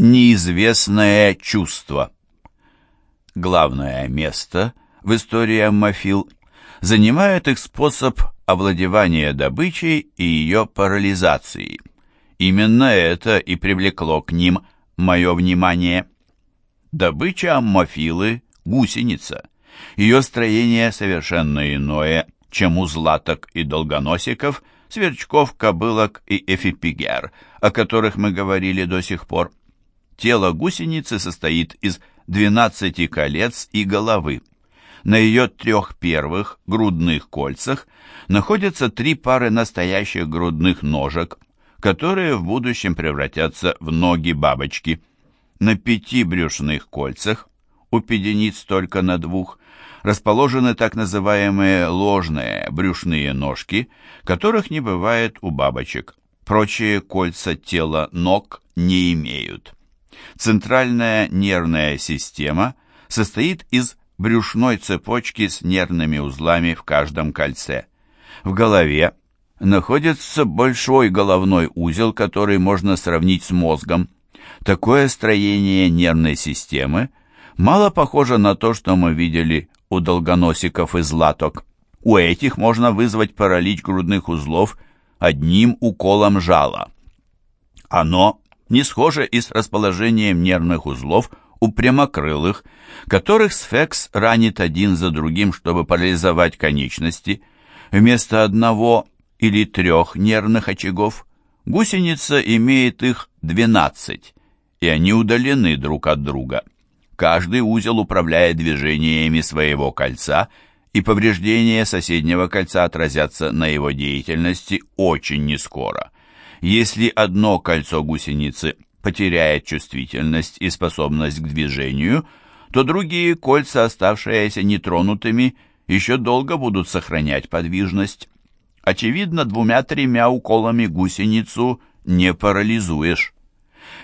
Неизвестное чувство. Главное место в истории аммофил занимает их способ овладевания добычей и ее парализации. Именно это и привлекло к ним мое внимание. Добыча аммофилы – гусеница. Ее строение совершенно иное, чем у златок и долгоносиков, сверчков, кобылок и эфипигер, о которых мы говорили до сих пор. Тело гусеницы состоит из 12 колец и головы. На ее трех первых грудных кольцах находятся три пары настоящих грудных ножек, которые в будущем превратятся в ноги бабочки. На пяти брюшных кольцах, у педениц только на двух, расположены так называемые ложные брюшные ножки, которых не бывает у бабочек. Прочие кольца тела ног не имеют. Центральная нервная система состоит из брюшной цепочки с нервными узлами в каждом кольце. В голове находится большой головной узел, который можно сравнить с мозгом. Такое строение нервной системы мало похоже на то, что мы видели у долгоносиков и златок. У этих можно вызвать паралич грудных узлов одним уколом жала. Оно не схоже и с расположением нервных узлов у прямокрылых, которых сфекс ранит один за другим, чтобы парализовать конечности. Вместо одного или трех нервных очагов гусеница имеет их 12, и они удалены друг от друга. Каждый узел управляет движениями своего кольца, и повреждения соседнего кольца отразятся на его деятельности очень нескоро. Если одно кольцо гусеницы потеряет чувствительность и способность к движению, то другие кольца, оставшиеся нетронутыми, еще долго будут сохранять подвижность. Очевидно, двумя-тремя уколами гусеницу не парализуешь.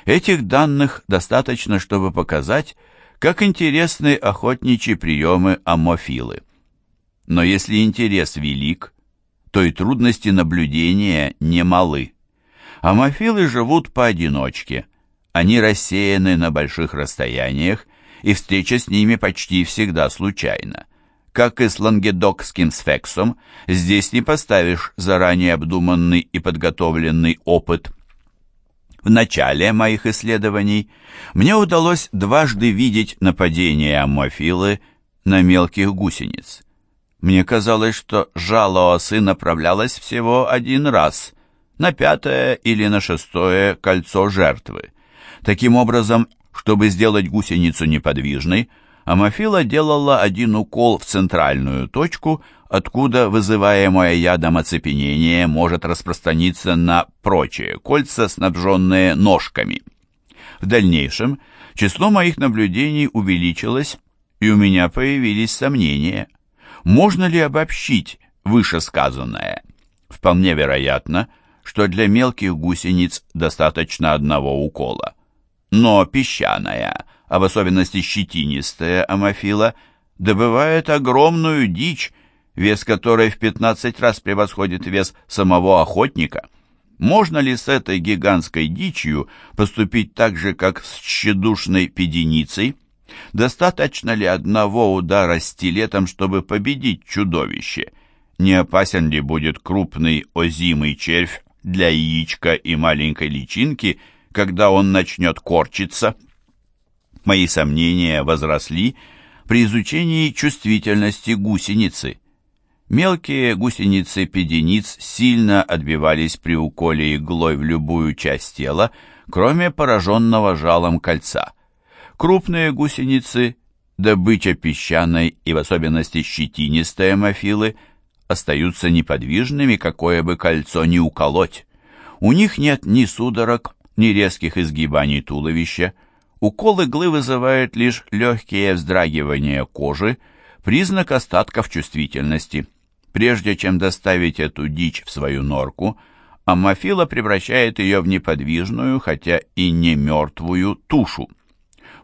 Этих данных достаточно, чтобы показать, как интересны охотничьи приемы амофилы. Но если интерес велик, то и трудности наблюдения немалы. Амофилы живут поодиночке. Они рассеяны на больших расстояниях, и встреча с ними почти всегда случайна. Как и с лангедокским сфексом, здесь не поставишь заранее обдуманный и подготовленный опыт. В начале моих исследований мне удалось дважды видеть нападение аммофилы на мелких гусениц. Мне казалось, что жало осы направлялось всего один раз, на пятое или на шестое кольцо жертвы. Таким образом, чтобы сделать гусеницу неподвижной, Амофила делала один укол в центральную точку, откуда вызываемое ядом оцепенение может распространиться на прочие кольца, снабженные ножками. В дальнейшем число моих наблюдений увеличилось, и у меня появились сомнения. Можно ли обобщить вышесказанное? Вполне вероятно, что для мелких гусениц достаточно одного укола. Но песчаная, а в особенности щетинистая амофила, добывает огромную дичь, вес которой в 15 раз превосходит вес самого охотника. Можно ли с этой гигантской дичью поступить так же, как с тщедушной педеницей? Достаточно ли одного удара стилетом, чтобы победить чудовище? Не опасен ли будет крупный озимый червь, для яичка и маленькой личинки, когда он начнет корчиться. Мои сомнения возросли при изучении чувствительности гусеницы. Мелкие гусеницы педениц сильно отбивались при уколе иглой в любую часть тела, кроме пораженного жалом кольца. Крупные гусеницы, добыча песчаной и в особенности щетинистые мофилы – остаются неподвижными, какое бы кольцо ни уколоть. У них нет ни судорог, ни резких изгибаний туловища. Укол иглы вызывает лишь легкие вздрагивания кожи, признак остатков чувствительности. Прежде чем доставить эту дичь в свою норку, аммофила превращает ее в неподвижную, хотя и не мертвую, тушу.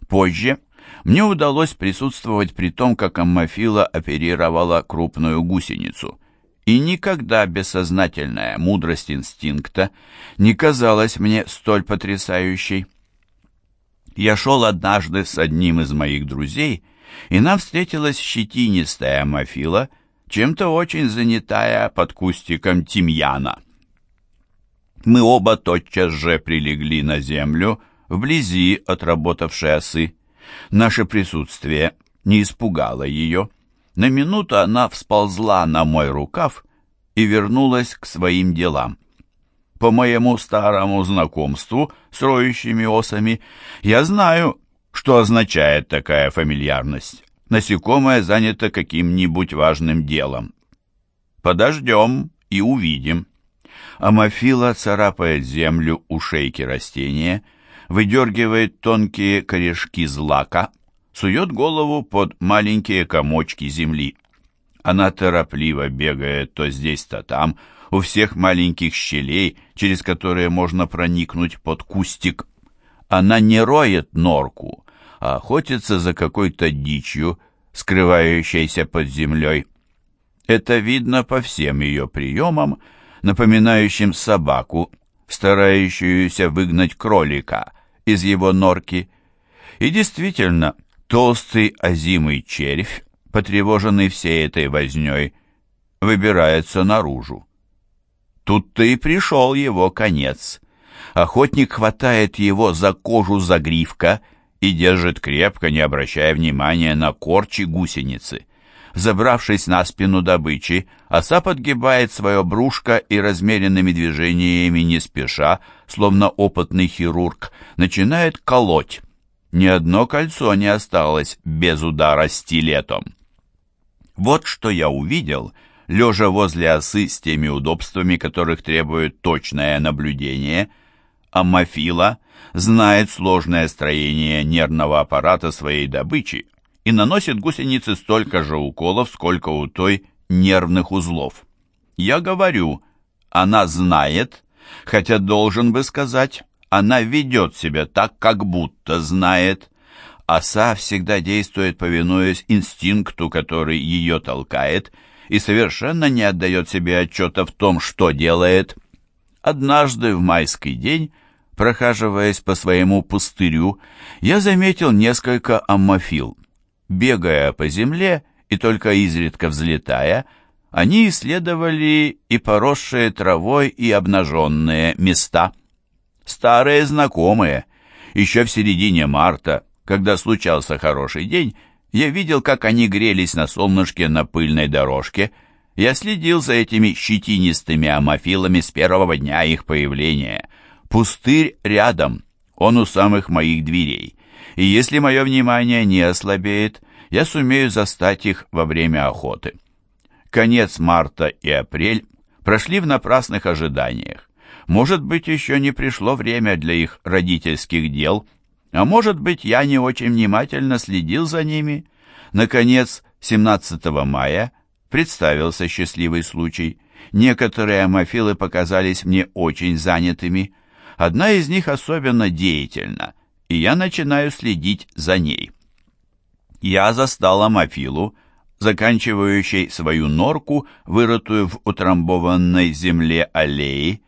Позже мне удалось присутствовать при том, как аммофила оперировала крупную гусеницу. И никогда бессознательная мудрость инстинкта не казалась мне столь потрясающей. Я шел однажды с одним из моих друзей, и нам встретилась щетинистая Амофила, чем-то очень занятая под кустиком тимьяна. Мы оба тотчас же прилегли на землю, вблизи от работавшей осы. Наше присутствие не испугало ее. На минуту она всползла на мой рукав и вернулась к своим делам. По моему старому знакомству с роющими осами я знаю, что означает такая фамильярность. Насекомое занято каким-нибудь важным делом. Подождем и увидим. Амофила царапает землю у шейки растения, выдергивает тонкие корешки злака, сует голову под маленькие комочки земли. Она торопливо бегает то здесь, то там, у всех маленьких щелей, через которые можно проникнуть под кустик. Она не роет норку, а охотится за какой-то дичью, скрывающейся под землей. Это видно по всем ее приемам, напоминающим собаку, старающуюся выгнать кролика из его норки. И действительно, толстый озимый червь, потревоженный всей этой вознёй, выбирается наружу. Тут-то и пришел его конец. Охотник хватает его за кожу загривка и держит крепко, не обращая внимания на корчи гусеницы. Забравшись на спину добычи, оса подгибает свое брюшко и размеренными движениями, не спеша, словно опытный хирург, начинает колоть. Ни одно кольцо не осталось без удара стилетом. Вот что я увидел — лежа возле осы с теми удобствами, которых требует точное наблюдение, Амофила знает сложное строение нервного аппарата своей добычи и наносит гусенице столько же уколов, сколько у той нервных узлов. Я говорю, она знает, хотя должен бы сказать, она ведет себя так, как будто знает. Оса всегда действует, повинуясь инстинкту, который ее толкает – и совершенно не отдает себе отчета в том, что делает. Однажды в майский день, прохаживаясь по своему пустырю, я заметил несколько аммофил. Бегая по земле и только изредка взлетая, они исследовали и поросшие травой, и обнаженные места. Старые знакомые. Еще в середине марта, когда случался хороший день, я видел, как они грелись на солнышке на пыльной дорожке. Я следил за этими щетинистыми амофилами с первого дня их появления. Пустырь рядом, он у самых моих дверей. И если мое внимание не ослабеет, я сумею застать их во время охоты. Конец марта и апрель прошли в напрасных ожиданиях. Может быть, еще не пришло время для их родительских дел – а может быть, я не очень внимательно следил за ними. Наконец, 17 мая представился счастливый случай. Некоторые амофилы показались мне очень занятыми. Одна из них особенно деятельна, и я начинаю следить за ней. Я застал амофилу, заканчивающей свою норку, вырытую в утрамбованной земле аллеи,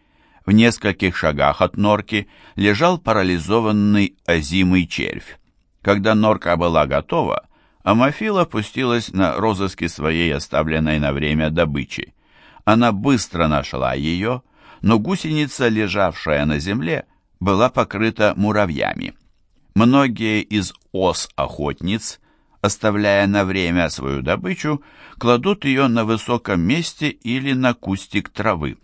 в нескольких шагах от норки лежал парализованный озимый червь. Когда норка была готова, Амофила пустилась на розыски своей оставленной на время добычи. Она быстро нашла ее, но гусеница, лежавшая на земле, была покрыта муравьями. Многие из ос-охотниц, оставляя на время свою добычу, кладут ее на высоком месте или на кустик травы.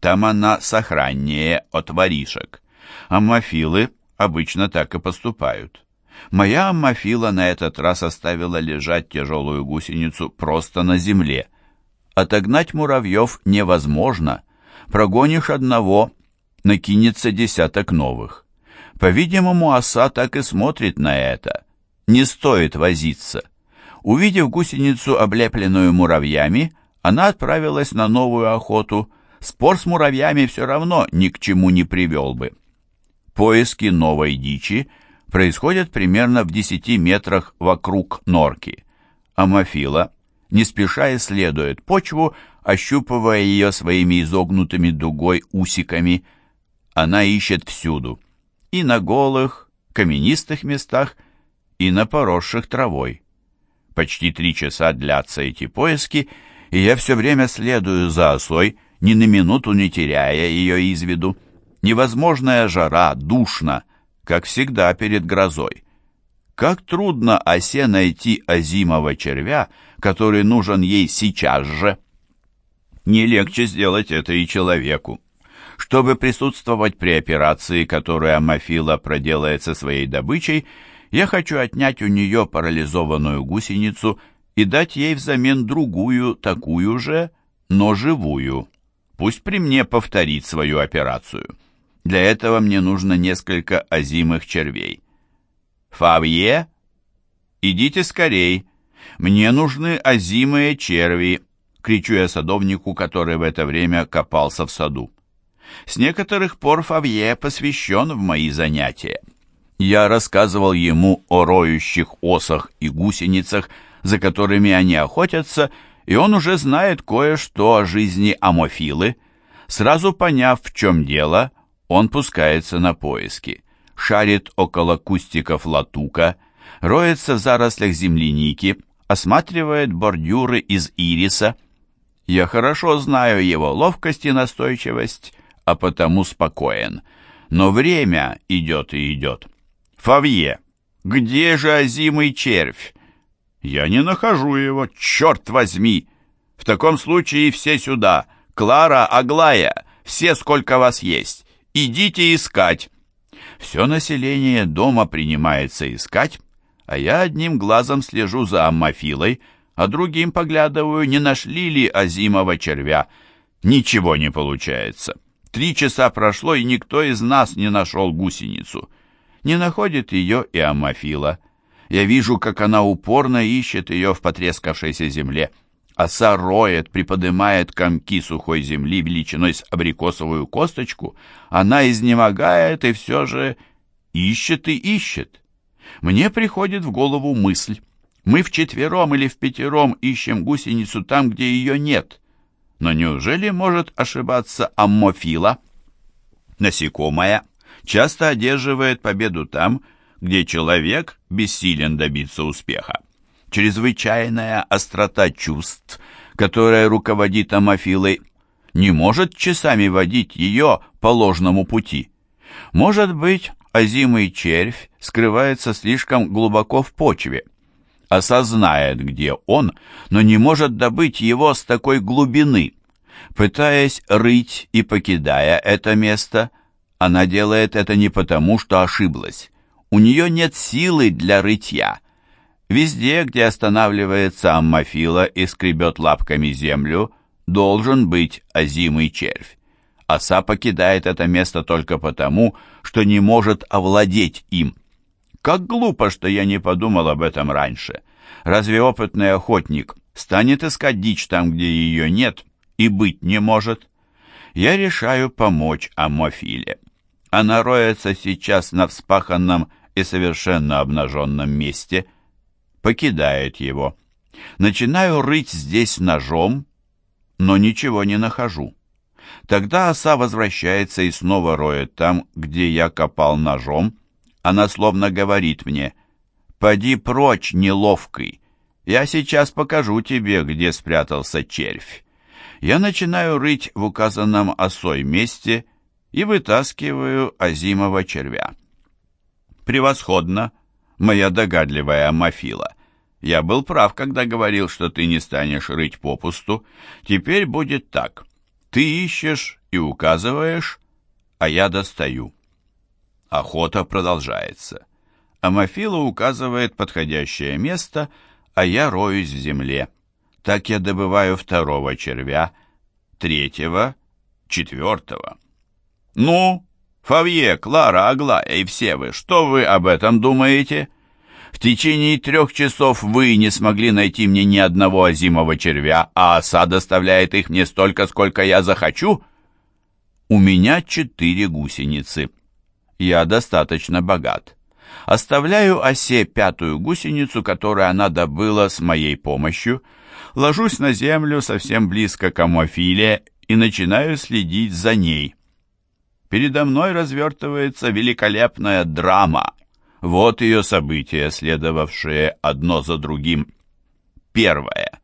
Там она сохраннее от воришек. Аммофилы обычно так и поступают. Моя аммофила на этот раз оставила лежать тяжелую гусеницу просто на земле. Отогнать муравьев невозможно. Прогонишь одного, накинется десяток новых. По-видимому, оса так и смотрит на это. Не стоит возиться. Увидев гусеницу, облепленную муравьями, она отправилась на новую охоту, спор с муравьями все равно ни к чему не привел бы. Поиски новой дичи происходят примерно в 10 метрах вокруг норки. Амофила не спеша исследует почву, ощупывая ее своими изогнутыми дугой усиками. Она ищет всюду. И на голых, каменистых местах и на поросших травой. Почти три часа длятся эти поиски, и я все время следую за осой, ни на минуту не теряя ее из виду. Невозможная жара, душно, как всегда перед грозой. Как трудно осе найти озимого червя, который нужен ей сейчас же. Не легче сделать это и человеку. Чтобы присутствовать при операции, которую Амофила проделает со своей добычей, я хочу отнять у нее парализованную гусеницу и дать ей взамен другую, такую же, но живую. Пусть при мне повторит свою операцию. Для этого мне нужно несколько озимых червей. Фавье, идите скорей. Мне нужны озимые черви, кричу я садовнику, который в это время копался в саду. С некоторых пор Фавье посвящен в мои занятия. Я рассказывал ему о роющих осах и гусеницах, за которыми они охотятся, и он уже знает кое-что о жизни амофилы. Сразу поняв, в чем дело, он пускается на поиски. Шарит около кустиков латука, роется в зарослях земляники, осматривает бордюры из ириса. Я хорошо знаю его ловкость и настойчивость, а потому спокоен. Но время идет и идет. Фавье, где же озимый червь? Я не нахожу его, черт возьми! В таком случае все сюда. Клара, Аглая, все, сколько вас есть. Идите искать. Все население дома принимается искать, а я одним глазом слежу за аммофилой, а другим поглядываю, не нашли ли озимого червя. Ничего не получается. Три часа прошло, и никто из нас не нашел гусеницу. Не находит ее и Амофила. Я вижу, как она упорно ищет ее в потрескавшейся земле. Оса роет, приподнимает комки сухой земли величиной с абрикосовую косточку. Она изнемогает и все же ищет и ищет. Мне приходит в голову мысль. Мы вчетвером или в пятером ищем гусеницу там, где ее нет. Но неужели может ошибаться Аммофила? Насекомая часто одерживает победу там, где человек бессилен добиться успеха. Чрезвычайная острота чувств, которая руководит Амофилой, не может часами водить ее по ложному пути. Может быть, озимый червь скрывается слишком глубоко в почве, осознает, где он, но не может добыть его с такой глубины. Пытаясь рыть и покидая это место, она делает это не потому, что ошиблась. У нее нет силы для рытья. Везде, где останавливается аммофила и скребет лапками землю, должен быть озимый червь. Оса покидает это место только потому, что не может овладеть им. Как глупо, что я не подумал об этом раньше. Разве опытный охотник станет искать дичь там, где ее нет и быть не может? Я решаю помочь Амофиле. Она роется сейчас на вспаханном и совершенно обнаженном месте, покидает его. Начинаю рыть здесь ножом, но ничего не нахожу. Тогда оса возвращается и снова роет там, где я копал ножом. Она словно говорит мне, «Поди прочь, неловкий, я сейчас покажу тебе, где спрятался червь». Я начинаю рыть в указанном осой месте и вытаскиваю озимого червя. Превосходно, моя догадливая Мафила. Я был прав, когда говорил, что ты не станешь рыть попусту. Теперь будет так. Ты ищешь и указываешь, а я достаю. Охота продолжается. Амофила указывает подходящее место, а я роюсь в земле. Так я добываю второго червя, третьего, четвертого. «Ну, Фавье, Клара, Аглая и все вы, что вы об этом думаете? В течение трех часов вы не смогли найти мне ни одного озимого червя, а оса доставляет их мне столько, сколько я захочу? У меня четыре гусеницы. Я достаточно богат. Оставляю осе пятую гусеницу, которую она добыла с моей помощью, ложусь на землю совсем близко к амофиле и начинаю следить за ней. Передо мной развертывается великолепная драма. Вот ее события, следовавшие одно за другим. Первое.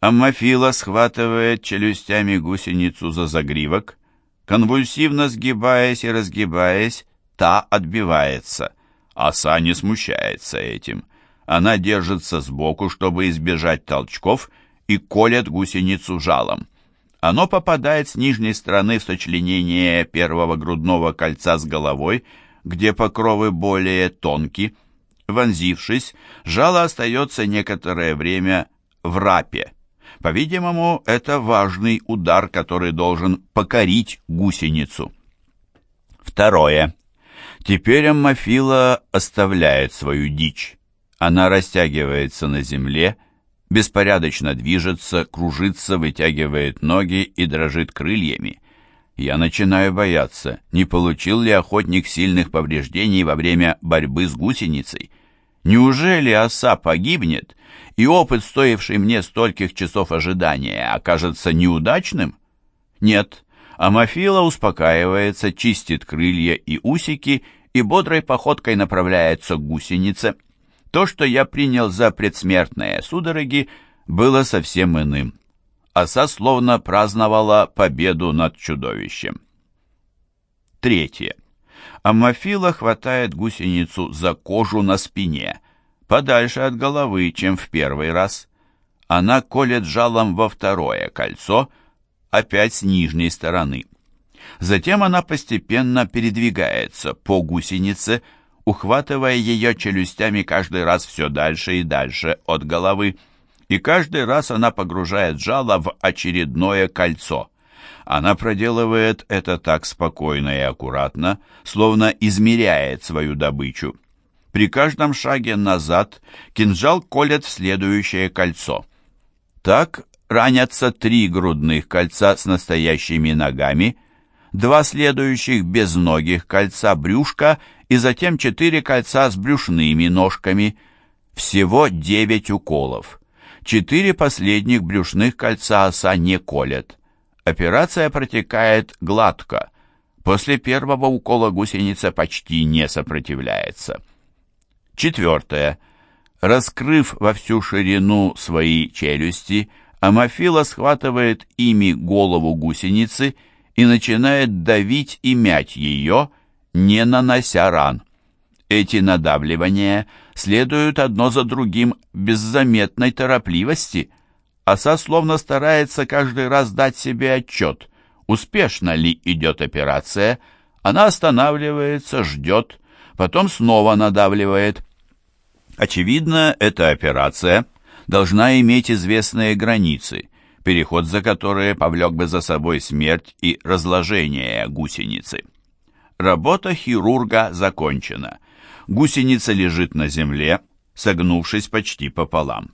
Аммофила схватывает челюстями гусеницу за загривок, конвульсивно сгибаясь и разгибаясь, та отбивается. Оса не смущается этим. Она держится сбоку, чтобы избежать толчков, и колет гусеницу жалом. Оно попадает с нижней стороны в сочленение первого грудного кольца с головой, где покровы более тонкие. Вонзившись, жало остается некоторое время в рапе. По-видимому, это важный удар, который должен покорить гусеницу. Второе. Теперь Аммофила оставляет свою дичь. Она растягивается на земле, беспорядочно движется, кружится, вытягивает ноги и дрожит крыльями. Я начинаю бояться, не получил ли охотник сильных повреждений во время борьбы с гусеницей. Неужели оса погибнет, и опыт, стоивший мне стольких часов ожидания, окажется неудачным? Нет, Амофила успокаивается, чистит крылья и усики и бодрой походкой направляется к гусенице. То, что я принял за предсмертные судороги, было совсем иным. Оса словно праздновала победу над чудовищем. Третье. Амофила хватает гусеницу за кожу на спине, подальше от головы, чем в первый раз. Она колет жалом во второе кольцо, опять с нижней стороны. Затем она постепенно передвигается по гусенице, ухватывая ее челюстями каждый раз все дальше и дальше от головы, и каждый раз она погружает жало в очередное кольцо. Она проделывает это так спокойно и аккуратно, словно измеряет свою добычу. При каждом шаге назад кинжал колет в следующее кольцо. Так ранятся три грудных кольца с настоящими ногами, два следующих безногих кольца брюшка и затем четыре кольца с брюшными ножками. Всего девять уколов. Четыре последних брюшных кольца оса не колет. Операция протекает гладко. После первого укола гусеница почти не сопротивляется. Четвертое. Раскрыв во всю ширину свои челюсти, Амофила схватывает ими голову гусеницы и начинает давить и мять ее, не нанося ран. Эти надавливания следуют одно за другим без заметной торопливости. Оса словно старается каждый раз дать себе отчет, успешно ли идет операция. Она останавливается, ждет, потом снова надавливает. Очевидно, эта операция должна иметь известные границы, переход за которые повлек бы за собой смерть и разложение гусеницы. Работа хирурга закончена. Гусеница лежит на земле, согнувшись почти пополам.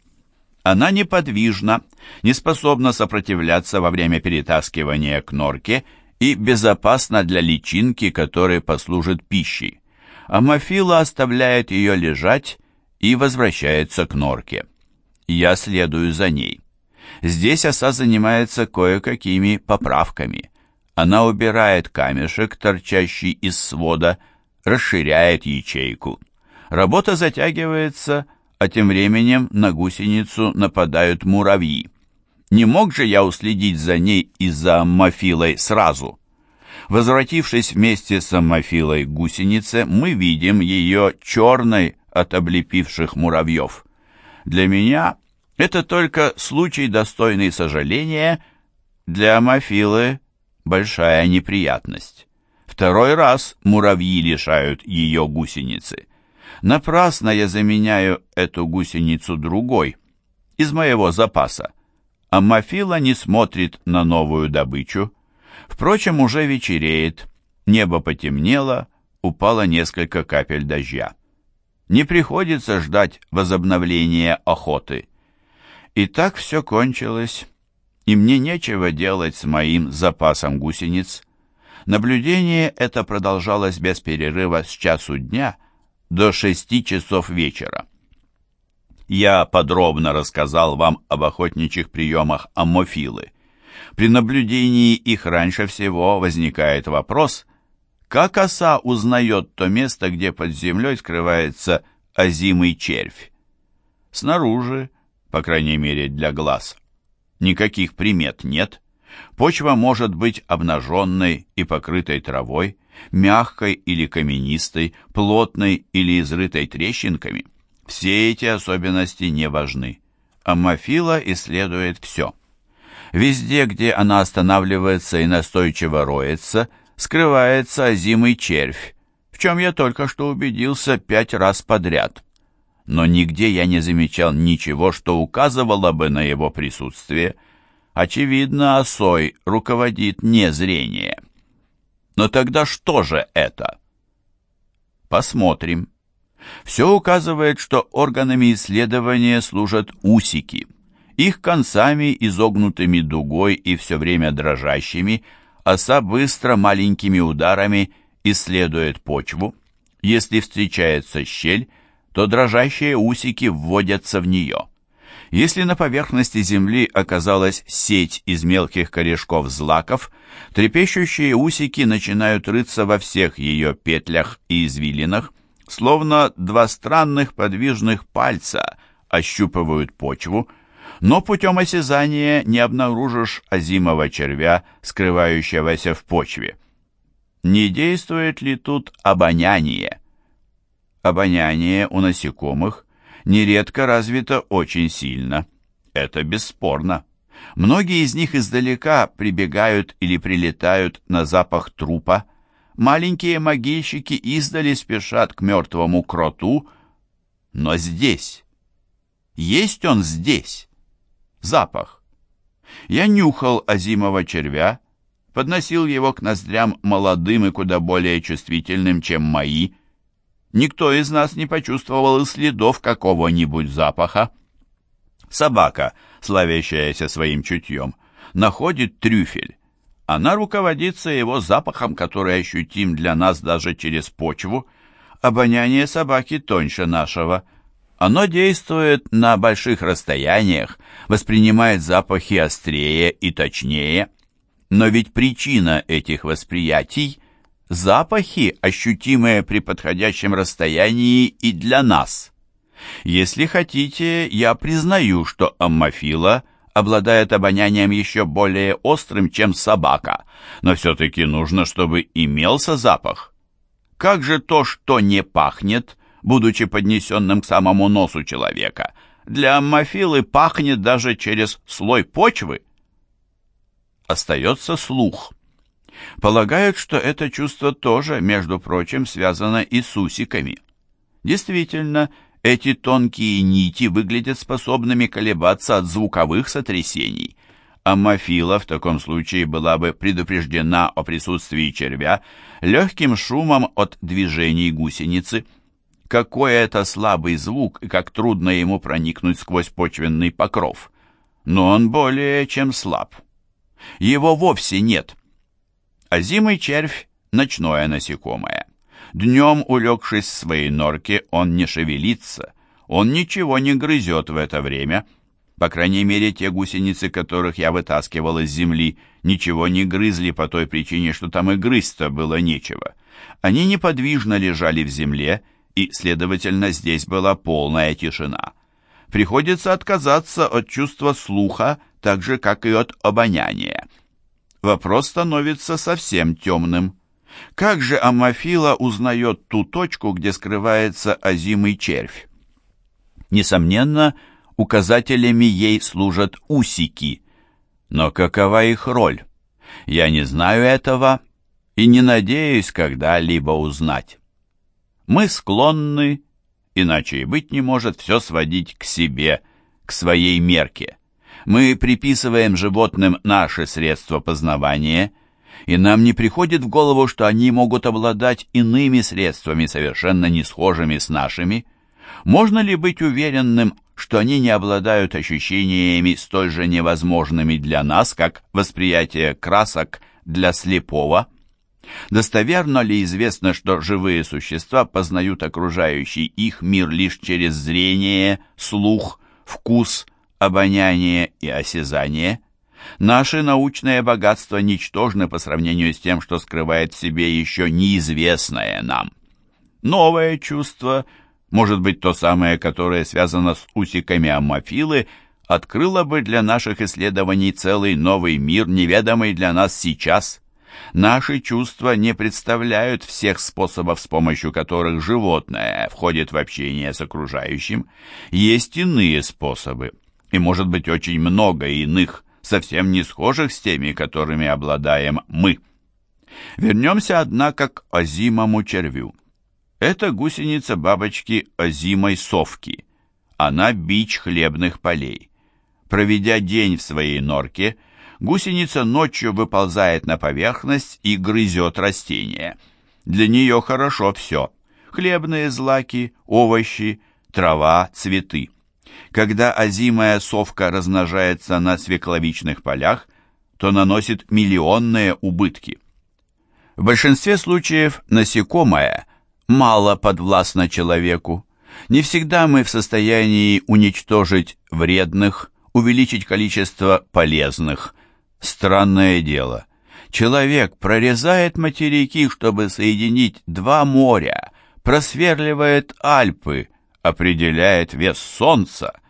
Она неподвижна, не способна сопротивляться во время перетаскивания к норке и безопасна для личинки, которая послужит пищей. Амофила оставляет ее лежать и возвращается к норке. Я следую за ней. Здесь оса занимается кое-какими поправками. Она убирает камешек, торчащий из свода, расширяет ячейку. Работа затягивается, а тем временем на гусеницу нападают муравьи. Не мог же я уследить за ней и за Аммофилой сразу? Возвратившись вместе с Аммофилой к гусенице, мы видим ее черной от облепивших муравьев. Для меня это только случай, достойный сожаления, для Амофилы большая неприятность. Второй раз муравьи лишают ее гусеницы. Напрасно я заменяю эту гусеницу другой, из моего запаса. Аммофила не смотрит на новую добычу. Впрочем, уже вечереет, небо потемнело, упало несколько капель дождя. Не приходится ждать возобновления охоты. И так все кончилось, и мне нечего делать с моим запасом гусениц. Наблюдение это продолжалось без перерыва с часу дня до шести часов вечера. Я подробно рассказал вам об охотничьих приемах аммофилы. При наблюдении их раньше всего возникает вопрос, Как оса узнает то место, где под землей скрывается озимый червь? Снаружи, по крайней мере для глаз, никаких примет нет. Почва может быть обнаженной и покрытой травой, мягкой или каменистой, плотной или изрытой трещинками. Все эти особенности не важны. Аммофила исследует все. Везде, где она останавливается и настойчиво роется, скрывается озимый червь, в чем я только что убедился пять раз подряд. Но нигде я не замечал ничего, что указывало бы на его присутствие. Очевидно, осой руководит не зрение. Но тогда что же это? Посмотрим. Все указывает, что органами исследования служат усики. Их концами, изогнутыми дугой и все время дрожащими, оса быстро маленькими ударами исследует почву. Если встречается щель, то дрожащие усики вводятся в нее. Если на поверхности земли оказалась сеть из мелких корешков злаков, трепещущие усики начинают рыться во всех ее петлях и извилинах, словно два странных подвижных пальца ощупывают почву, но путем осязания не обнаружишь озимого червя, скрывающегося в почве. Не действует ли тут обоняние? Обоняние у насекомых нередко развито очень сильно. Это бесспорно. Многие из них издалека прибегают или прилетают на запах трупа. Маленькие могильщики издали спешат к мертвому кроту, но здесь. Есть он здесь запах. Я нюхал озимого червя, подносил его к ноздрям молодым и куда более чувствительным, чем мои. Никто из нас не почувствовал и следов какого-нибудь запаха. Собака, славящаяся своим чутьем, находит трюфель. Она руководится его запахом, который ощутим для нас даже через почву. Обоняние собаки тоньше нашего – оно действует на больших расстояниях, воспринимает запахи острее и точнее, но ведь причина этих восприятий – запахи, ощутимые при подходящем расстоянии и для нас. Если хотите, я признаю, что аммофила обладает обонянием еще более острым, чем собака, но все-таки нужно, чтобы имелся запах. Как же то, что не пахнет, будучи поднесенным к самому носу человека. Для аммофилы пахнет даже через слой почвы. Остается слух. Полагают, что это чувство тоже, между прочим, связано и с усиками. Действительно, эти тонкие нити выглядят способными колебаться от звуковых сотрясений. Аммофила в таком случае была бы предупреждена о присутствии червя легким шумом от движений гусеницы – какой это слабый звук и как трудно ему проникнуть сквозь почвенный покров. Но он более чем слаб. Его вовсе нет. А зимый червь — ночное насекомое. Днем, улегшись в своей норке, он не шевелится, он ничего не грызет в это время. По крайней мере, те гусеницы, которых я вытаскивал из земли, ничего не грызли по той причине, что там и грызть-то было нечего. Они неподвижно лежали в земле, и, следовательно, здесь была полная тишина. Приходится отказаться от чувства слуха, так же, как и от обоняния. Вопрос становится совсем темным. Как же Амофила узнает ту точку, где скрывается озимый червь? Несомненно, указателями ей служат усики. Но какова их роль? Я не знаю этого и не надеюсь когда-либо узнать. Мы склонны, иначе и быть не может, все сводить к себе, к своей мерке. Мы приписываем животным наши средства познавания, и нам не приходит в голову, что они могут обладать иными средствами, совершенно не схожими с нашими. Можно ли быть уверенным, что они не обладают ощущениями столь же невозможными для нас, как восприятие красок для слепого? Достоверно ли известно, что живые существа познают окружающий их мир лишь через зрение, слух, вкус, обоняние и осязание? Наши научные богатства ничтожны по сравнению с тем, что скрывает в себе еще неизвестное нам. Новое чувство, может быть то самое, которое связано с усиками аммофилы, открыло бы для наших исследований целый новый мир, неведомый для нас сейчас. Наши чувства не представляют всех способов, с помощью которых животное входит в общение с окружающим. Есть иные способы, и может быть очень много иных, совсем не схожих с теми, которыми обладаем мы. Вернемся, однако, к озимому червю. Это гусеница бабочки озимой совки. Она бич хлебных полей. Проведя день в своей норке, гусеница ночью выползает на поверхность и грызет растения. Для нее хорошо все – хлебные злаки, овощи, трава, цветы. Когда озимая совка размножается на свекловичных полях, то наносит миллионные убытки. В большинстве случаев насекомое мало подвластно человеку. Не всегда мы в состоянии уничтожить вредных, увеличить количество полезных. Странное дело. Человек прорезает материки, чтобы соединить два моря, просверливает Альпы, определяет вес Солнца,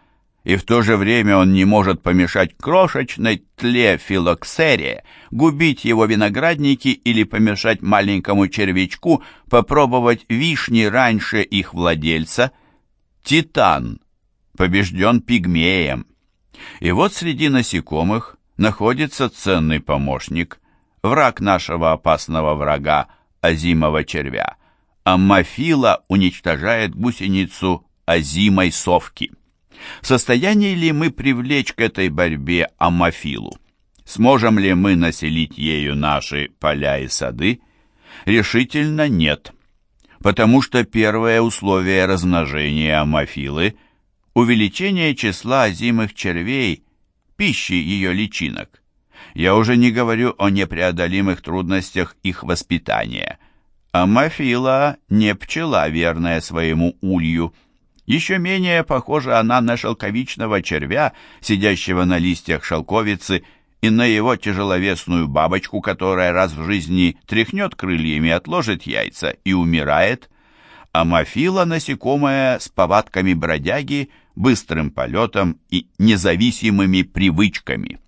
и в то же время он не может помешать крошечной тле филоксере, губить его виноградники или помешать маленькому червячку попробовать вишни раньше их владельца. Титан побежден пигмеем. И вот среди насекомых находится ценный помощник, враг нашего опасного врага, озимого червя. Аммофила уничтожает гусеницу озимой совки. В состоянии ли мы привлечь к этой борьбе аммофилу? Сможем ли мы населить ею наши поля и сады? Решительно нет, потому что первое условие размножения аммофилы – увеличение числа озимых червей, пищи ее личинок. Я уже не говорю о непреодолимых трудностях их воспитания. Аммофила не пчела, верная своему улью – еще менее похожа она на шелковичного червя, сидящего на листьях шелковицы, и на его тяжеловесную бабочку, которая раз в жизни тряхнет крыльями, отложит яйца и умирает. А мафила насекомая с повадками бродяги, быстрым полетом и независимыми привычками.